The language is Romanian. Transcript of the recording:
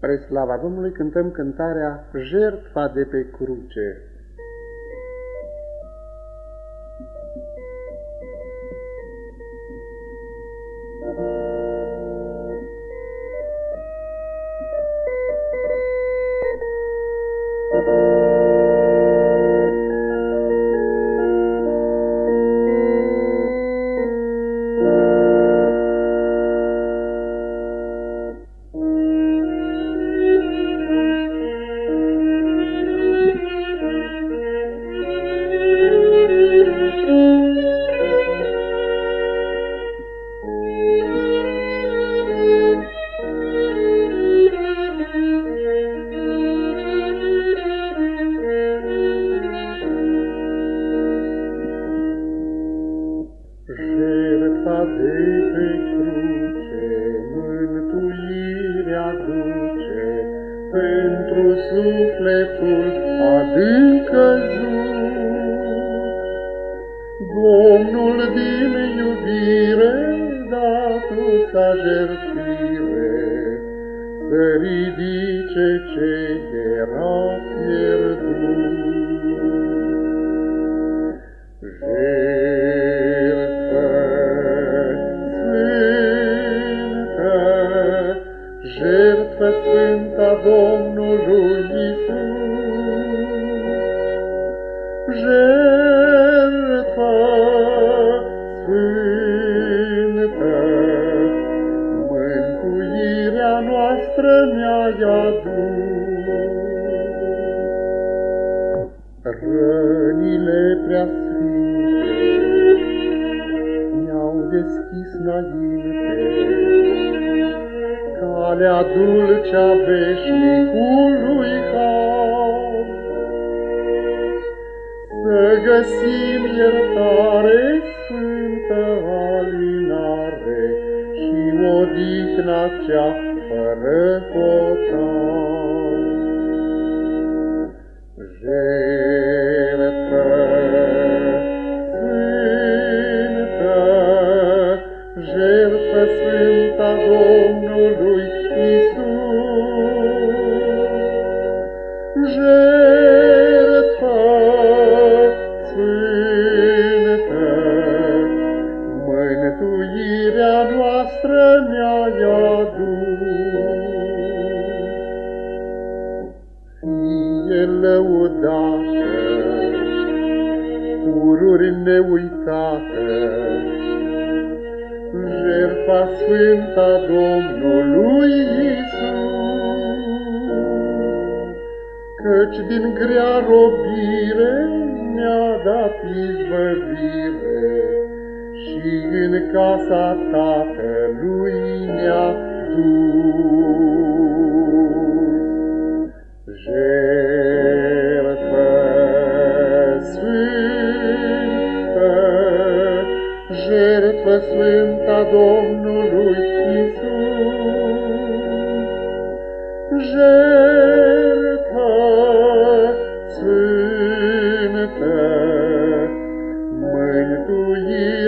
Spre slava Domnului cântăm cântarea Jertfa de pe cruce. Pentru sufletul adânc căzut. Domnul din iubire dat sa jertfire să ridice ce era pierdut. Rănile prea sfinte mi-au deschis înainte, calea dulcea veșnicului har. Să găsim iertare sfântă alinare și odihna cea fără hotar. Fie lăudată, pururi neuitată, jertfa sfântă Domnului Isus căci din grea robire mi-a dat izbăvire și în casa Tatălui mi-a dus. Jertfă sfânta Domnului Isus, mântuirea noastră